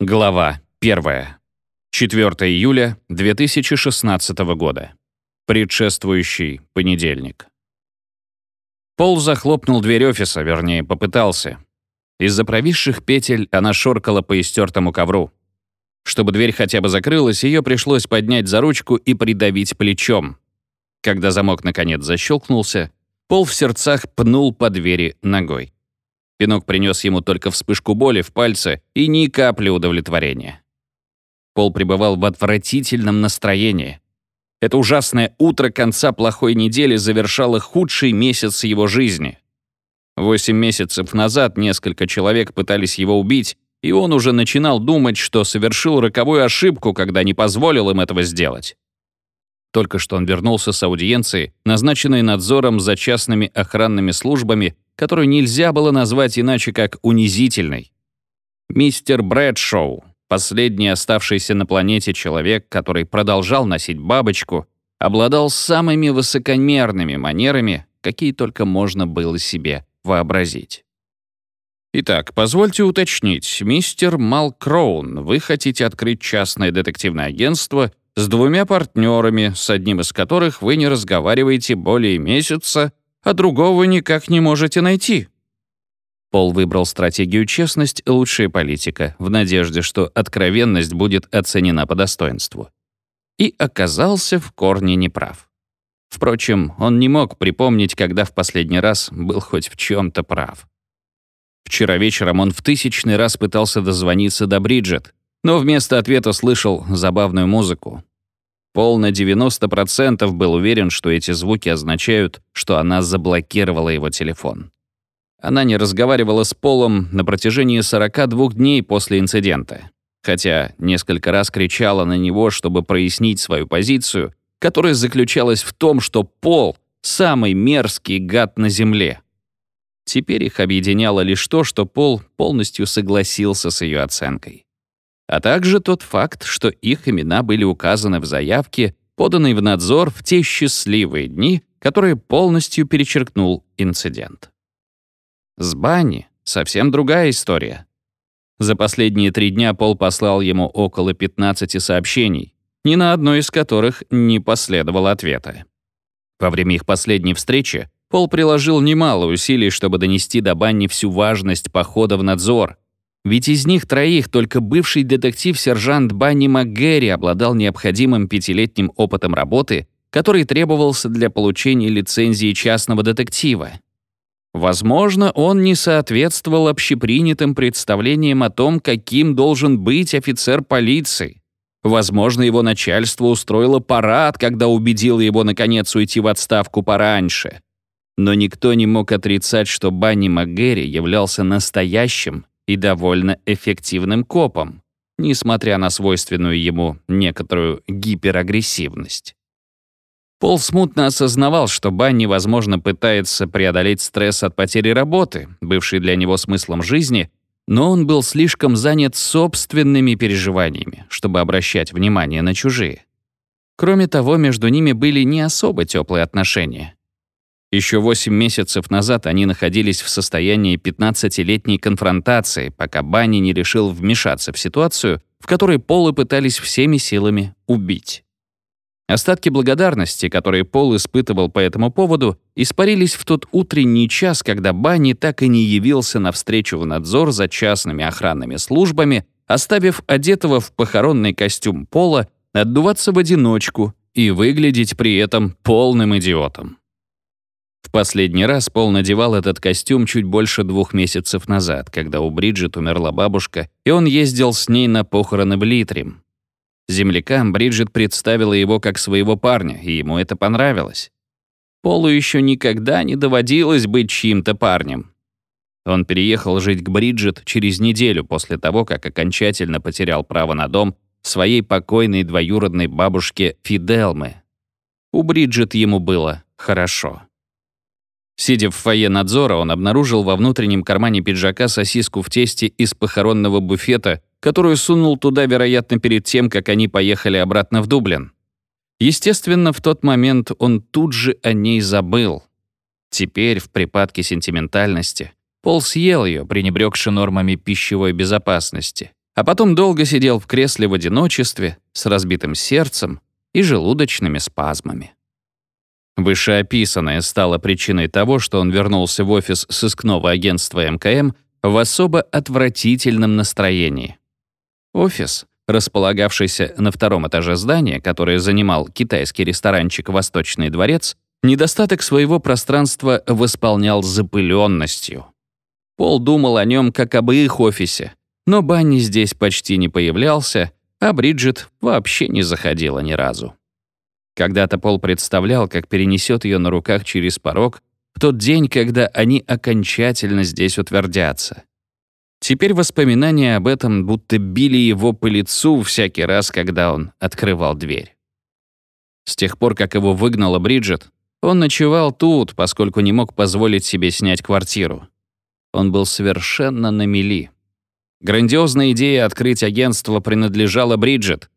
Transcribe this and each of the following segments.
Глава 1. 4 июля 2016 года. Предшествующий понедельник. Пол захлопнул дверь офиса, вернее, попытался. Из-за провисших петель она шоркала по истертому ковру. Чтобы дверь хотя бы закрылась, ее пришлось поднять за ручку и придавить плечом. Когда замок наконец защелкнулся, Пол в сердцах пнул по двери ногой. Пинок принес ему только вспышку боли в пальце и ни капли удовлетворения. Пол пребывал в отвратительном настроении. Это ужасное утро конца плохой недели завершало худший месяц его жизни. Восемь месяцев назад несколько человек пытались его убить, и он уже начинал думать, что совершил роковую ошибку, когда не позволил им этого сделать. Только что он вернулся с аудиенции, назначенной надзором за частными охранными службами которую нельзя было назвать иначе как унизительной. Мистер Брэдшоу, последний оставшийся на планете человек, который продолжал носить бабочку, обладал самыми высокомерными манерами, какие только можно было себе вообразить. Итак, позвольте уточнить, мистер Малкроун, вы хотите открыть частное детективное агентство с двумя партнерами, с одним из которых вы не разговариваете более месяца, а другого никак не можете найти». Пол выбрал стратегию честность лучшая политика, в надежде, что откровенность будет оценена по достоинству. И оказался в корне неправ. Впрочем, он не мог припомнить, когда в последний раз был хоть в чем-то прав. Вчера вечером он в тысячный раз пытался дозвониться до Бриджет, но вместо ответа слышал забавную музыку, Пол на 90% был уверен, что эти звуки означают, что она заблокировала его телефон. Она не разговаривала с Полом на протяжении 42 дней после инцидента, хотя несколько раз кричала на него, чтобы прояснить свою позицию, которая заключалась в том, что Пол — самый мерзкий гад на Земле. Теперь их объединяло лишь то, что Пол полностью согласился с ее оценкой а также тот факт, что их имена были указаны в заявке, поданной в надзор в те счастливые дни, которые полностью перечеркнул инцидент. С Банни совсем другая история. За последние три дня Пол послал ему около 15 сообщений, ни на одно из которых не последовало ответа. Во время их последней встречи Пол приложил немало усилий, чтобы донести до Банни всю важность похода в надзор, ведь из них троих только бывший детектив-сержант Банни МакГерри обладал необходимым пятилетним опытом работы, который требовался для получения лицензии частного детектива. Возможно, он не соответствовал общепринятым представлениям о том, каким должен быть офицер полиции. Возможно, его начальство устроило парад, когда убедило его, наконец, уйти в отставку пораньше. Но никто не мог отрицать, что Банни МакГерри являлся настоящим и довольно эффективным копом, несмотря на свойственную ему некоторую гиперагрессивность. Пол смутно осознавал, что Банни, возможно, пытается преодолеть стресс от потери работы, бывший для него смыслом жизни, но он был слишком занят собственными переживаниями, чтобы обращать внимание на чужие. Кроме того, между ними были не особо теплые отношения. Еще 8 месяцев назад они находились в состоянии 15-летней конфронтации, пока Банни не решил вмешаться в ситуацию, в которой Полы пытались всеми силами убить. Остатки благодарности, которые Пол испытывал по этому поводу, испарились в тот утренний час, когда Банни так и не явился на встречу в надзор за частными охранными службами, оставив одетого в похоронный костюм Пола отдуваться в одиночку и выглядеть при этом полным идиотом. В последний раз Пол надевал этот костюм чуть больше двух месяцев назад, когда у Бриджит умерла бабушка, и он ездил с ней на похороны в Литрим. Землякам Бриджит представила его как своего парня, и ему это понравилось. Полу еще никогда не доводилось быть чьим-то парнем. Он переехал жить к Бриджит через неделю после того, как окончательно потерял право на дом своей покойной двоюродной бабушке Фиделмы. У Бриджит ему было хорошо. Сидя в фойе надзора, он обнаружил во внутреннем кармане пиджака сосиску в тесте из похоронного буфета, которую сунул туда, вероятно, перед тем, как они поехали обратно в Дублин. Естественно, в тот момент он тут же о ней забыл. Теперь, в припадке сентиментальности, Пол съел ее, пренебрегши нормами пищевой безопасности, а потом долго сидел в кресле в одиночестве, с разбитым сердцем и желудочными спазмами. Вышеописанное стало причиной того, что он вернулся в офис сыскного агентства МКМ в особо отвратительном настроении. Офис, располагавшийся на втором этаже здания, которое занимал китайский ресторанчик «Восточный дворец», недостаток своего пространства восполнял запыленностью. Пол думал о нем как об их офисе, но Банни здесь почти не появлялся, а Бриджит вообще не заходила ни разу. Когда-то Пол представлял, как перенесет ее на руках через порог в тот день, когда они окончательно здесь утвердятся. Теперь воспоминания об этом будто били его по лицу всякий раз, когда он открывал дверь. С тех пор, как его выгнала Бриджит, он ночевал тут, поскольку не мог позволить себе снять квартиру. Он был совершенно на мели. Грандиозная идея открыть агентство принадлежала Бриджит,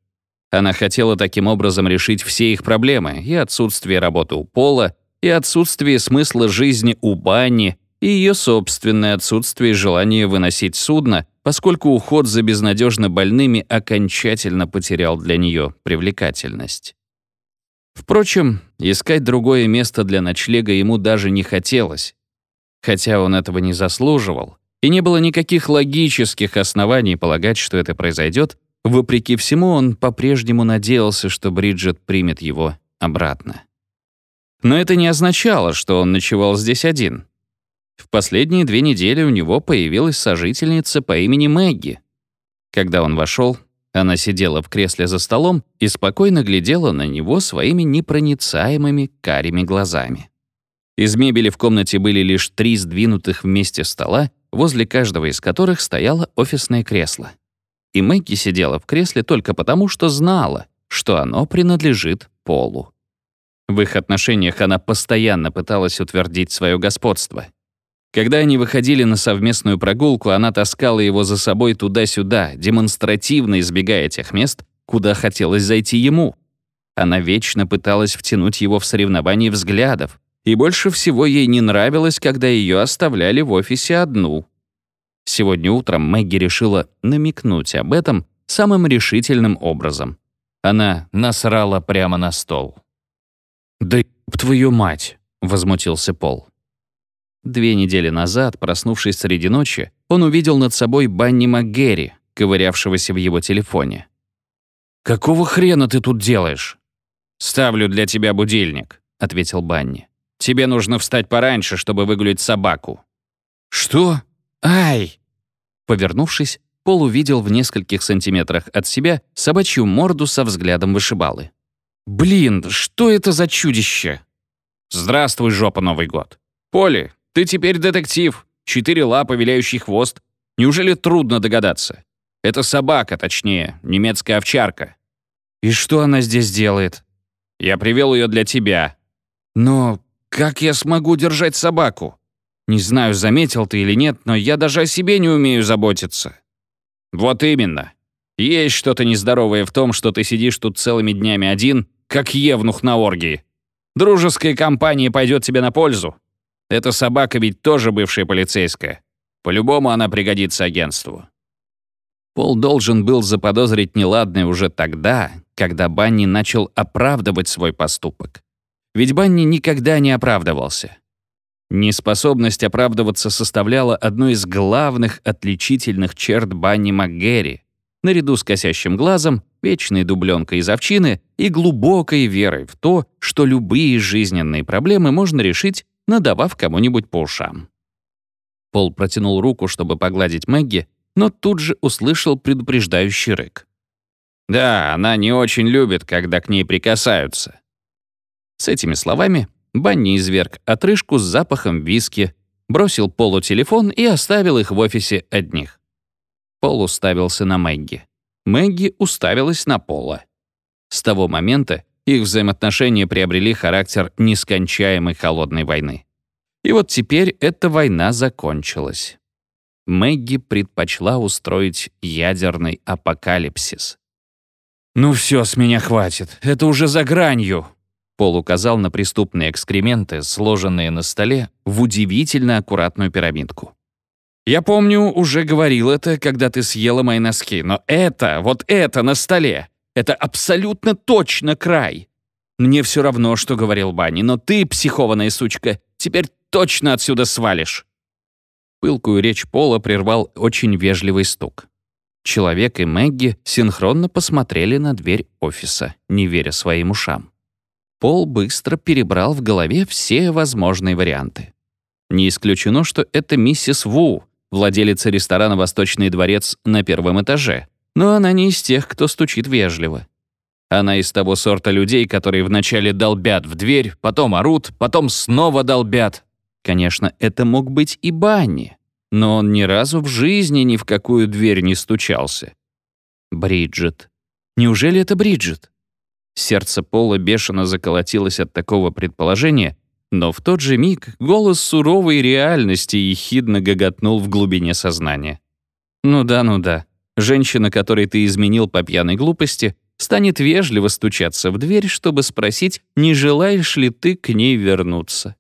она хотела таким образом решить все их проблемы, и отсутствие работы у Пола, и отсутствие смысла жизни у Банни, и ее собственное отсутствие желания выносить судно, поскольку уход за безнадежно больными окончательно потерял для нее привлекательность. Впрочем, искать другое место для ночлега ему даже не хотелось. Хотя он этого не заслуживал, и не было никаких логических оснований полагать, что это произойдет, Вопреки всему, он по-прежнему надеялся, что Бриджит примет его обратно. Но это не означало, что он ночевал здесь один. В последние две недели у него появилась сожительница по имени Мэгги. Когда он вошел, она сидела в кресле за столом и спокойно глядела на него своими непроницаемыми карими глазами. Из мебели в комнате были лишь три сдвинутых вместе стола, возле каждого из которых стояло офисное кресло и Мэгги сидела в кресле только потому, что знала, что оно принадлежит Полу. В их отношениях она постоянно пыталась утвердить свое господство. Когда они выходили на совместную прогулку, она таскала его за собой туда-сюда, демонстративно избегая тех мест, куда хотелось зайти ему. Она вечно пыталась втянуть его в соревнования взглядов, и больше всего ей не нравилось, когда ее оставляли в офисе одну, Сегодня утром Мэгги решила намекнуть об этом самым решительным образом. Она насрала прямо на стол. «Да твою мать!» — возмутился Пол. Две недели назад, проснувшись среди ночи, он увидел над собой Банни МакГерри, ковырявшегося в его телефоне. «Какого хрена ты тут делаешь?» «Ставлю для тебя будильник», — ответил Банни. «Тебе нужно встать пораньше, чтобы выгулить собаку». «Что?» «Ай!» Повернувшись, Пол увидел в нескольких сантиметрах от себя собачью морду со взглядом вышибалы. «Блин, что это за чудище?» «Здравствуй, жопа, Новый год!» «Поли, ты теперь детектив. Четыре лапы, виляющий хвост. Неужели трудно догадаться? Это собака, точнее, немецкая овчарка». «И что она здесь делает?» «Я привел ее для тебя». «Но как я смогу держать собаку?» Не знаю, заметил ты или нет, но я даже о себе не умею заботиться». «Вот именно. Есть что-то нездоровое в том, что ты сидишь тут целыми днями один, как евнух на оргии. Дружеская компания пойдет тебе на пользу. Эта собака ведь тоже бывшая полицейская. По-любому она пригодится агентству». Пол должен был заподозрить неладное уже тогда, когда Банни начал оправдывать свой поступок. Ведь Банни никогда не оправдывался. Неспособность оправдываться составляла одну из главных отличительных черт Банни МакГерри, наряду с косящим глазом, вечной дубленкой из овчины и глубокой верой в то, что любые жизненные проблемы можно решить, надавав кому-нибудь по ушам. Пол протянул руку, чтобы погладить Мэгги, но тут же услышал предупреждающий рык. «Да, она не очень любит, когда к ней прикасаются». С этими словами Банни изверг отрыжку с запахом виски, бросил Полу телефон и оставил их в офисе одних. Пол уставился на Мэгги. Мэгги уставилась на Пола. С того момента их взаимоотношения приобрели характер нескончаемой холодной войны. И вот теперь эта война закончилась. Мэгги предпочла устроить ядерный апокалипсис. «Ну все, с меня хватит. Это уже за гранью», Пол указал на преступные экскременты, сложенные на столе в удивительно аккуратную пирамидку. Я помню, уже говорил это, когда ты съела мои носки, но это, вот это на столе, это абсолютно точно край. Мне все равно, что говорил Банни, но ты, психованная сучка, теперь точно отсюда свалишь». Пылкую речь Пола прервал очень вежливый стук. Человек и Мэгги синхронно посмотрели на дверь офиса, не веря своим ушам. Пол быстро перебрал в голове все возможные варианты. Не исключено, что это миссис Ву, владелица ресторана «Восточный дворец» на первом этаже, но она не из тех, кто стучит вежливо. Она из того сорта людей, которые вначале долбят в дверь, потом орут, потом снова долбят. Конечно, это мог быть и Банни, но он ни разу в жизни ни в какую дверь не стучался. Бриджит. Неужели это Бриджит? Сердце Пола бешено заколотилось от такого предположения, но в тот же миг голос суровой реальности ехидно гоготнул в глубине сознания. «Ну да, ну да. Женщина, которой ты изменил по пьяной глупости, станет вежливо стучаться в дверь, чтобы спросить, не желаешь ли ты к ней вернуться.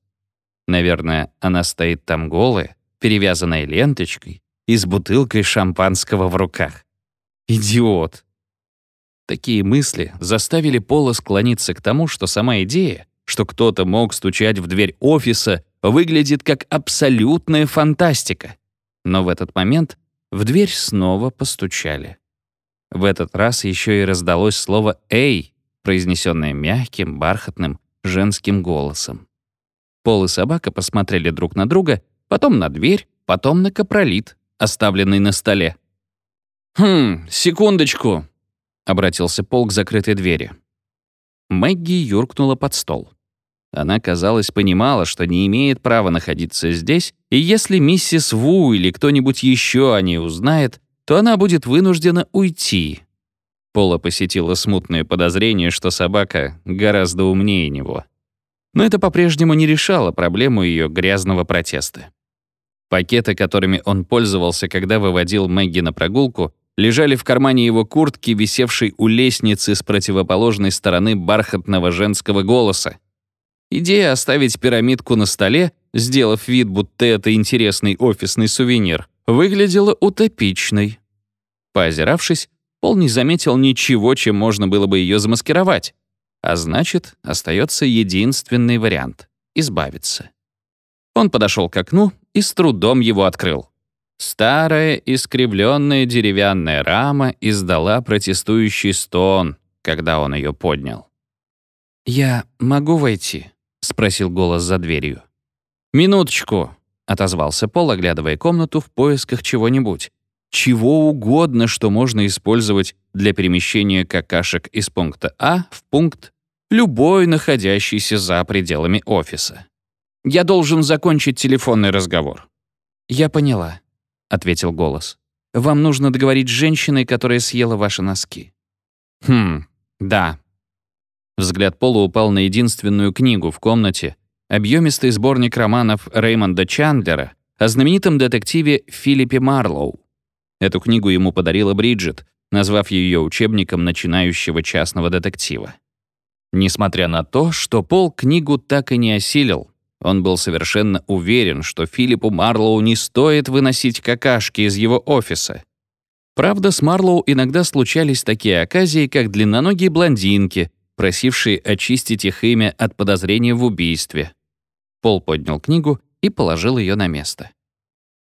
Наверное, она стоит там голая, перевязанная ленточкой и с бутылкой шампанского в руках. Идиот. Такие мысли заставили Пола склониться к тому, что сама идея, что кто-то мог стучать в дверь офиса, выглядит как абсолютная фантастика. Но в этот момент в дверь снова постучали. В этот раз еще и раздалось слово «Эй», произнесенное мягким, бархатным, женским голосом. Пол и собака посмотрели друг на друга, потом на дверь, потом на капролит, оставленный на столе. «Хм, секундочку», — обратился Пол к закрытой двери. Мэгги юркнула под стол. Она, казалось, понимала, что не имеет права находиться здесь, и если миссис Ву или кто-нибудь еще о ней узнает, то она будет вынуждена уйти. Пола посетила смутное подозрение, что собака гораздо умнее него. Но это по-прежнему не решало проблему ее грязного протеста. Пакеты, которыми он пользовался, когда выводил Мэгги на прогулку, лежали в кармане его куртки, висевшей у лестницы с противоположной стороны бархатного женского голоса. Идея оставить пирамидку на столе, сделав вид, будто это интересный офисный сувенир, выглядела утопичной. Поозиравшись, Пол не заметил ничего, чем можно было бы ее замаскировать. А значит, остается единственный вариант — избавиться. Он подошел к окну и с трудом его открыл. Старая искривленная деревянная рама издала протестующий стон, когда он ее поднял. «Я могу войти?» — спросил голос за дверью. «Минуточку», — отозвался Пол, оглядывая комнату в поисках чего-нибудь. Чего угодно, что можно использовать для перемещения какашек из пункта А в пункт, любой находящийся за пределами офиса. Я должен закончить телефонный разговор. «Я поняла», — ответил голос. «Вам нужно договорить с женщиной, которая съела ваши носки». «Хм, да». Взгляд Пола упал на единственную книгу в комнате, объемистый сборник романов Реймонда Чандлера о знаменитом детективе Филиппе Марлоу. Эту книгу ему подарила Бриджит, назвав ее учебником начинающего частного детектива. Несмотря на то, что Пол книгу так и не осилил, он был совершенно уверен, что Филиппу Марлоу не стоит выносить какашки из его офиса. Правда, с Марлоу иногда случались такие оказии, как длинноногие блондинки, просившие очистить их имя от подозрения в убийстве. Пол поднял книгу и положил ее на место.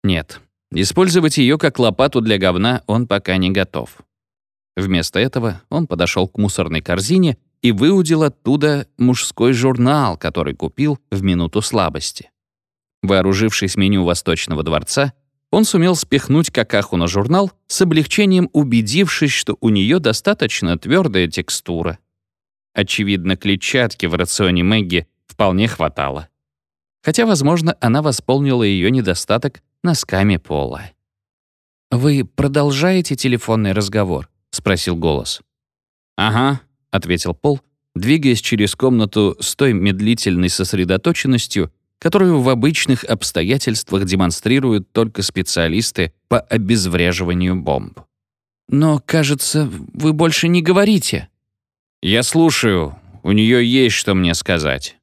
Нет, использовать ее как лопату для говна он пока не готов. Вместо этого он подошел к мусорной корзине и выудил оттуда мужской журнал, который купил в минуту слабости. Вооружившись меню Восточного дворца, он сумел спихнуть какаху на журнал, с облегчением убедившись, что у нее достаточно твердая текстура. Очевидно, клетчатки в рационе Мэгги вполне хватало. Хотя, возможно, она восполнила ее недостаток носками пола. «Вы продолжаете телефонный разговор?» — спросил голос. «Ага», — ответил Пол, двигаясь через комнату с той медлительной сосредоточенностью, которую в обычных обстоятельствах демонстрируют только специалисты по обезвреживанию бомб. «Но, кажется, вы больше не говорите». «Я слушаю. У нее есть что мне сказать».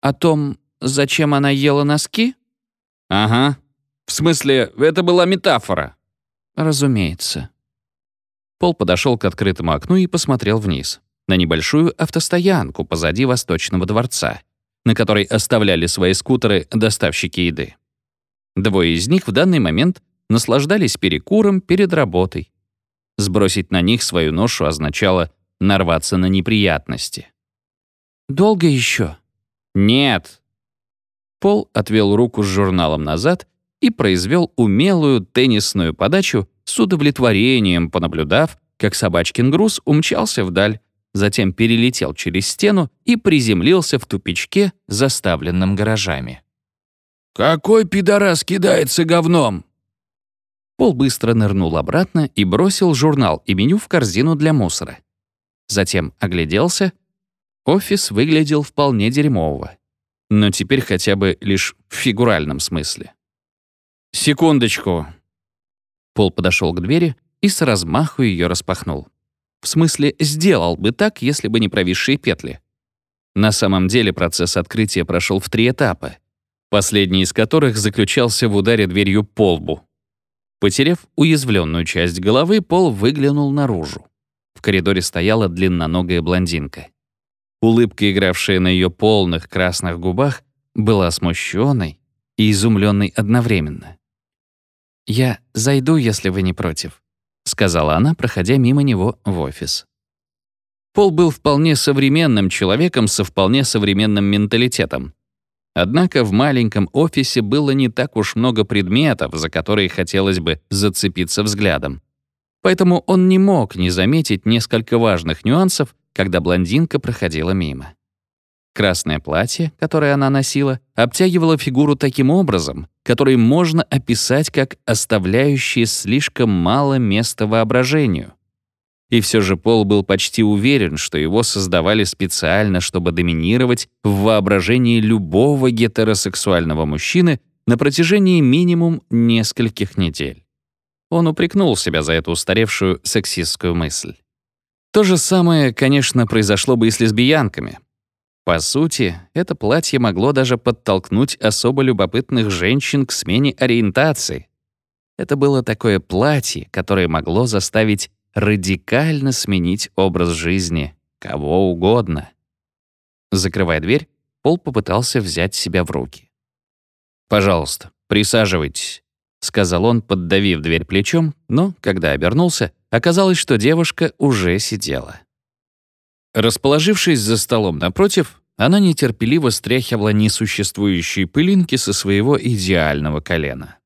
«О том, зачем она ела носки?» «Ага. В смысле, это была метафора. Разумеется. Пол подошел к открытому окну и посмотрел вниз, на небольшую автостоянку позади Восточного дворца, на которой оставляли свои скутеры доставщики еды. Двое из них в данный момент наслаждались перекуром перед работой. Сбросить на них свою ношу означало нарваться на неприятности. «Долго еще?» «Нет». Пол отвел руку с журналом назад и произвел умелую теннисную подачу с удовлетворением, понаблюдав, как собачкин груз умчался вдаль, затем перелетел через стену и приземлился в тупичке, заставленном гаражами. «Какой пидорас кидается говном?» Пол быстро нырнул обратно и бросил журнал и меню в корзину для мусора. Затем огляделся. Офис выглядел вполне дерьмово. Но теперь хотя бы лишь в фигуральном смысле. «Секундочку». Пол подошел к двери и с размаху ее распахнул. В смысле, сделал бы так, если бы не провисшие петли. На самом деле процесс открытия прошел в три этапа, последний из которых заключался в ударе дверью по лбу. Потеряв уязвленную часть головы, Пол выглянул наружу. В коридоре стояла длинноногая блондинка. Улыбка, игравшая на ее полных красных губах, была смущенной и изумленной одновременно. «Я зайду, если вы не против», — сказала она, проходя мимо него в офис. Пол был вполне современным человеком со вполне современным менталитетом. Однако в маленьком офисе было не так уж много предметов, за которые хотелось бы зацепиться взглядом. Поэтому он не мог не заметить несколько важных нюансов, когда блондинка проходила мимо. Красное платье, которое она носила, обтягивало фигуру таким образом, который можно описать как оставляющее слишком мало места воображению. И все же Пол был почти уверен, что его создавали специально, чтобы доминировать в воображении любого гетеросексуального мужчины на протяжении минимум нескольких недель. Он упрекнул себя за эту устаревшую сексистскую мысль. То же самое, конечно, произошло бы и с лесбиянками. По сути, это платье могло даже подтолкнуть особо любопытных женщин к смене ориентации. Это было такое платье, которое могло заставить радикально сменить образ жизни кого угодно. Закрывая дверь, Пол попытался взять себя в руки. «Пожалуйста, присаживайтесь», — сказал он, поддавив дверь плечом, но, когда обернулся, оказалось, что девушка уже сидела. Расположившись за столом напротив, она нетерпеливо стряхивала несуществующие пылинки со своего идеального колена.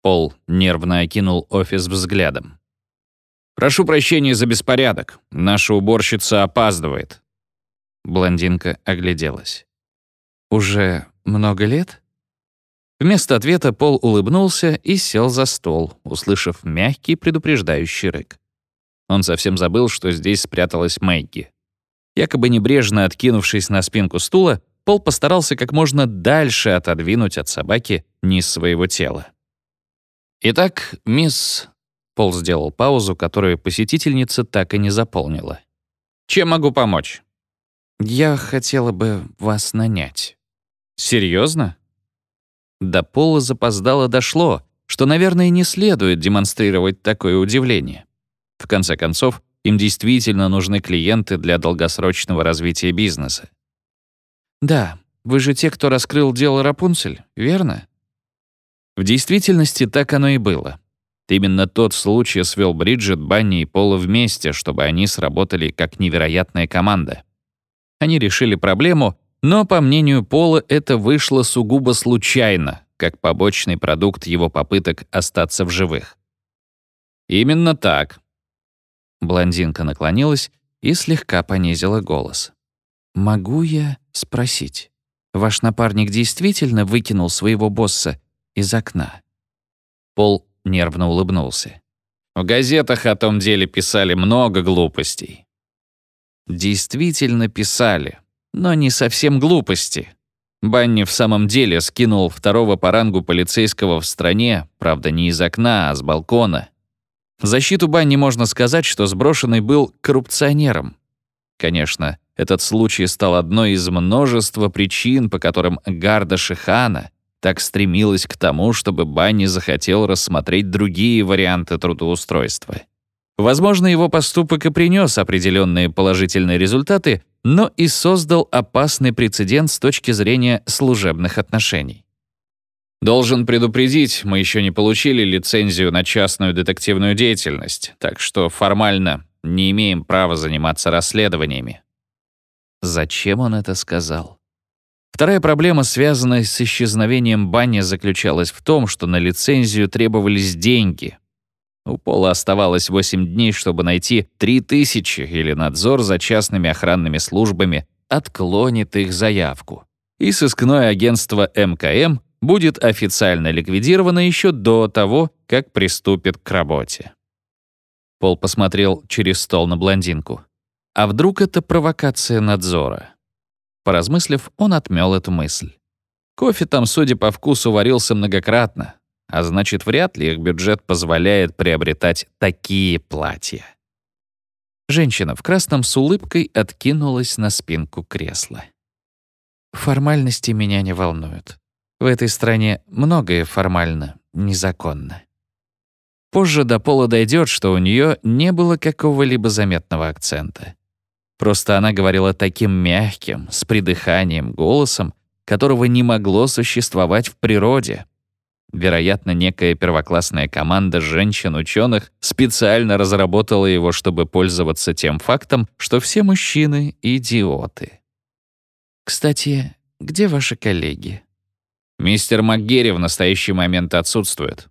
Пол нервно окинул офис взглядом. «Прошу прощения за беспорядок. Наша уборщица опаздывает». Блондинка огляделась. «Уже много лет?» Вместо ответа Пол улыбнулся и сел за стол, услышав мягкий предупреждающий рык. Он совсем забыл, что здесь спряталась Мэгги. Якобы небрежно откинувшись на спинку стула, Пол постарался как можно дальше отодвинуть от собаки низ своего тела. «Итак, мисс Пол сделал паузу, которую посетительница так и не заполнила. «Чем могу помочь?» «Я хотела бы вас нанять». «Серьезно?» До Пола запоздало дошло, что, наверное, не следует демонстрировать такое удивление. В конце концов, им действительно нужны клиенты для долгосрочного развития бизнеса. «Да, вы же те, кто раскрыл дело Рапунцель, верно?» В действительности так оно и было. Именно тот случай свел Бриджит, Банни и Пола вместе, чтобы они сработали как невероятная команда. Они решили проблему, но, по мнению Пола, это вышло сугубо случайно, как побочный продукт его попыток остаться в живых. «Именно так». Блондинка наклонилась и слегка понизила голос. «Могу я спросить, ваш напарник действительно выкинул своего босса из окна?» Пол нервно улыбнулся. В газетах о том деле писали много глупостей. Действительно писали, но не совсем глупости. Банни в самом деле скинул второго по рангу полицейского в стране, правда, не из окна, а с балкона. Защиту Банни можно сказать, что сброшенный был коррупционером. Конечно, этот случай стал одной из множества причин, по которым Гарда Шихана так стремилась к тому, чтобы Банни захотел рассмотреть другие варианты трудоустройства. Возможно, его поступок и принес определенные положительные результаты, но и создал опасный прецедент с точки зрения служебных отношений. Должен предупредить, мы еще не получили лицензию на частную детективную деятельность, так что формально не имеем права заниматься расследованиями. Зачем он это сказал? Вторая проблема, связанная с исчезновением Банни, заключалась в том, что на лицензию требовались деньги. У Пола оставалось 8 дней, чтобы найти 3000 или надзор за частными охранными службами отклонит их заявку. И сыскное агентство МКМ будет официально ликвидировано еще до того, как приступит к работе. Пол посмотрел через стол на блондинку. А вдруг это провокация надзора? Поразмыслив, он отмел эту мысль. Кофе там, судя по вкусу, варился многократно, а значит, вряд ли их бюджет позволяет приобретать такие платья. Женщина в красном с улыбкой откинулась на спинку кресла. «Формальности меня не волнуют. В этой стране многое формально незаконно. Позже до Пола дойдет, что у нее не было какого-либо заметного акцента. Просто она говорила таким мягким, с придыханием голосом, которого не могло существовать в природе. Вероятно, некая первоклассная команда женщин-ученых специально разработала его, чтобы пользоваться тем фактом, что все мужчины — идиоты. «Кстати, где ваши коллеги?» Мистер МакГерри в настоящий момент отсутствует.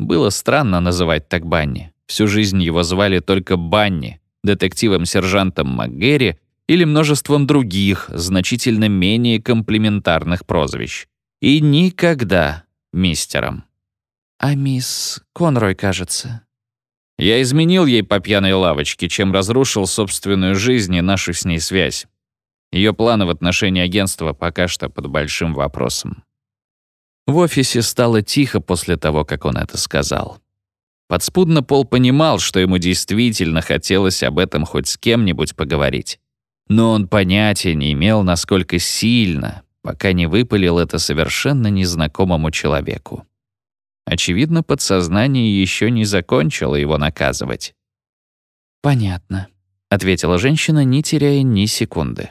Было странно называть так Банни. Всю жизнь его звали только Банни, детективом-сержантом МакГерри или множеством других, значительно менее комплиментарных прозвищ. И никогда мистером. «А мисс Конрой, кажется». Я изменил ей по пьяной лавочке, чем разрушил собственную жизнь и нашу с ней связь. Ее планы в отношении агентства пока что под большим вопросом. В офисе стало тихо после того, как он это сказал. Подспудно Пол понимал, что ему действительно хотелось об этом хоть с кем-нибудь поговорить. Но он понятия не имел, насколько сильно, пока не выпалил это совершенно незнакомому человеку. Очевидно, подсознание еще не закончило его наказывать. «Понятно», — ответила женщина, не теряя ни секунды.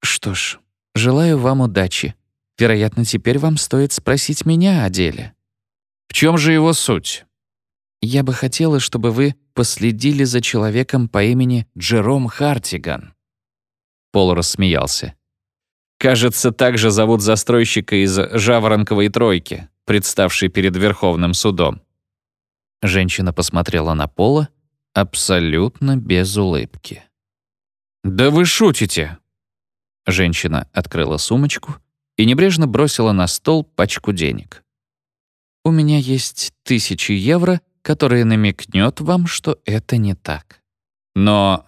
«Что ж, желаю вам удачи. Вероятно, теперь вам стоит спросить меня о деле. В чем же его суть? Я бы хотела, чтобы вы последили за человеком по имени Джером Хартиган. Пол рассмеялся. Кажется, так же зовут застройщика из Жаворонковой тройки, представший перед Верховным судом. Женщина посмотрела на Пола абсолютно без улыбки. «Да вы шутите!» Женщина открыла сумочку и небрежно бросила на стол пачку денег. «У меня есть тысячи евро, которые намекнет вам, что это не так. Но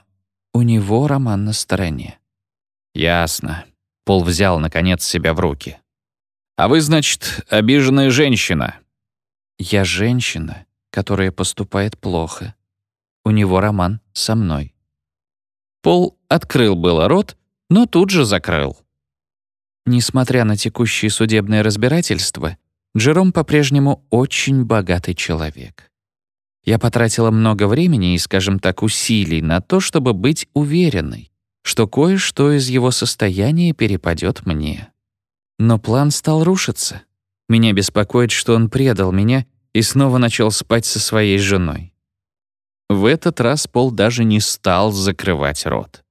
у него роман на стороне». «Ясно». Пол взял, наконец, себя в руки. «А вы, значит, обиженная женщина?» «Я женщина, которая поступает плохо. У него роман со мной». Пол открыл было рот, но тут же закрыл. Несмотря на текущее судебное разбирательство, Джером по-прежнему очень богатый человек. Я потратила много времени и, скажем так, усилий на то, чтобы быть уверенной, что кое-что из его состояния перепадет мне. Но план стал рушиться. Меня беспокоит, что он предал меня и снова начал спать со своей женой. В этот раз Пол даже не стал закрывать рот.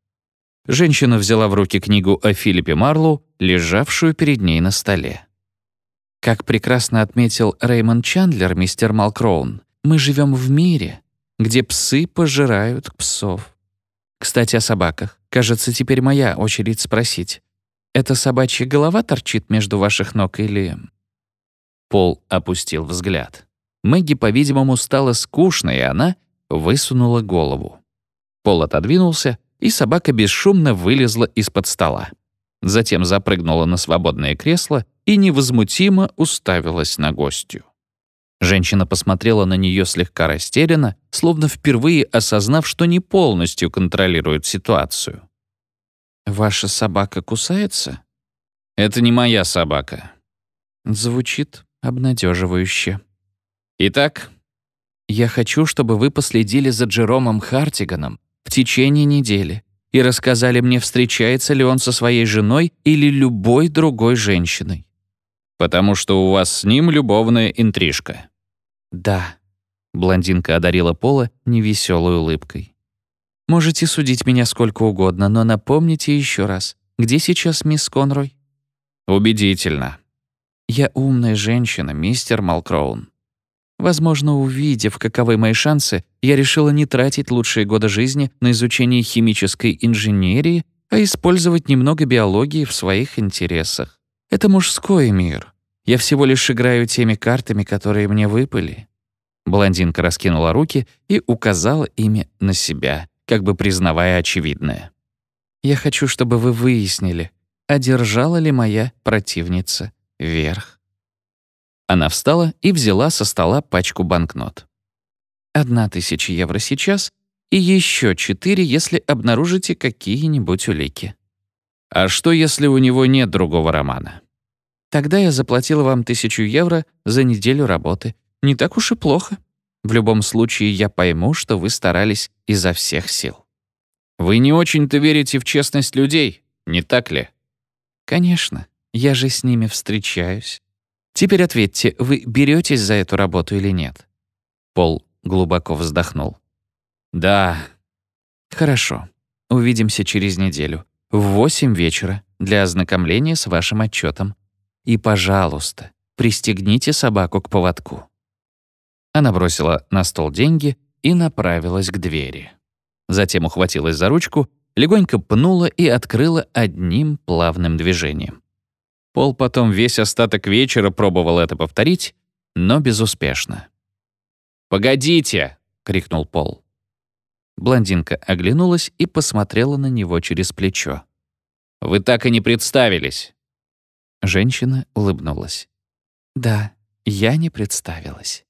Женщина взяла в руки книгу о Филиппе Марлоу, лежавшую перед ней на столе. Как прекрасно отметил Реймонд Чандлер, мистер Малкроун, мы живем в мире, где псы пожирают псов. Кстати, о собаках. Кажется, теперь моя очередь спросить. Эта собачья голова торчит между ваших ног или... Пол опустил взгляд. Мэгги, по-видимому, стало скучно, и она высунула голову. Пол отодвинулся, и собака бесшумно вылезла из-под стола. Затем запрыгнула на свободное кресло и невозмутимо уставилась на гостью. Женщина посмотрела на нее слегка растерянно, словно впервые осознав, что не полностью контролирует ситуацию. «Ваша собака кусается?» «Это не моя собака». Звучит обнадеживающе. Итак, я хочу, чтобы вы последили за Джеромом Хартиганом в течение недели и рассказали мне, встречается ли он со своей женой или любой другой женщиной. Потому что у вас с ним любовная интрижка. Да. Блондинка одарила Пола невеселой улыбкой. Можете судить меня сколько угодно, но напомните еще раз, где сейчас мисс Конрой? Убедительно. Я умная женщина, мистер Малкроун. Возможно, увидев, каковы мои шансы, я решила не тратить лучшие годы жизни на изучение химической инженерии, а использовать немного биологии в своих интересах. Это мужской мир. Я всего лишь играю теми картами, которые мне выпали». Блондинка раскинула руки и указала ими на себя, как бы признавая очевидное. «Я хочу, чтобы вы выяснили, одержала ли моя противница верх». Она встала и взяла со стола пачку банкнот. «Одна тысяча евро сейчас и еще четыре, если обнаружите какие-нибудь улики». «А что, если у него нет другого романа?» «Тогда я заплатила вам тысячу евро за неделю работы. Не так уж и плохо. В любом случае, я пойму, что вы старались изо всех сил». «Вы не очень-то верите в честность людей, не так ли?» «Конечно. Я же с ними встречаюсь. Теперь ответьте, вы беретесь за эту работу или нет?» Пол глубоко вздохнул. «Да». «Хорошо. Увидимся через неделю. В восемь вечера для ознакомления с вашим отчетом. И, пожалуйста, пристегните собаку к поводку». Она бросила на стол деньги и направилась к двери. Затем ухватилась за ручку, легонько пнула и открыла одним плавным движением. Пол потом весь остаток вечера пробовал это повторить, но безуспешно. «Погодите!» — крикнул Пол. Блондинка оглянулась и посмотрела на него через плечо. «Вы так и не представились!» Женщина улыбнулась. «Да, я не представилась».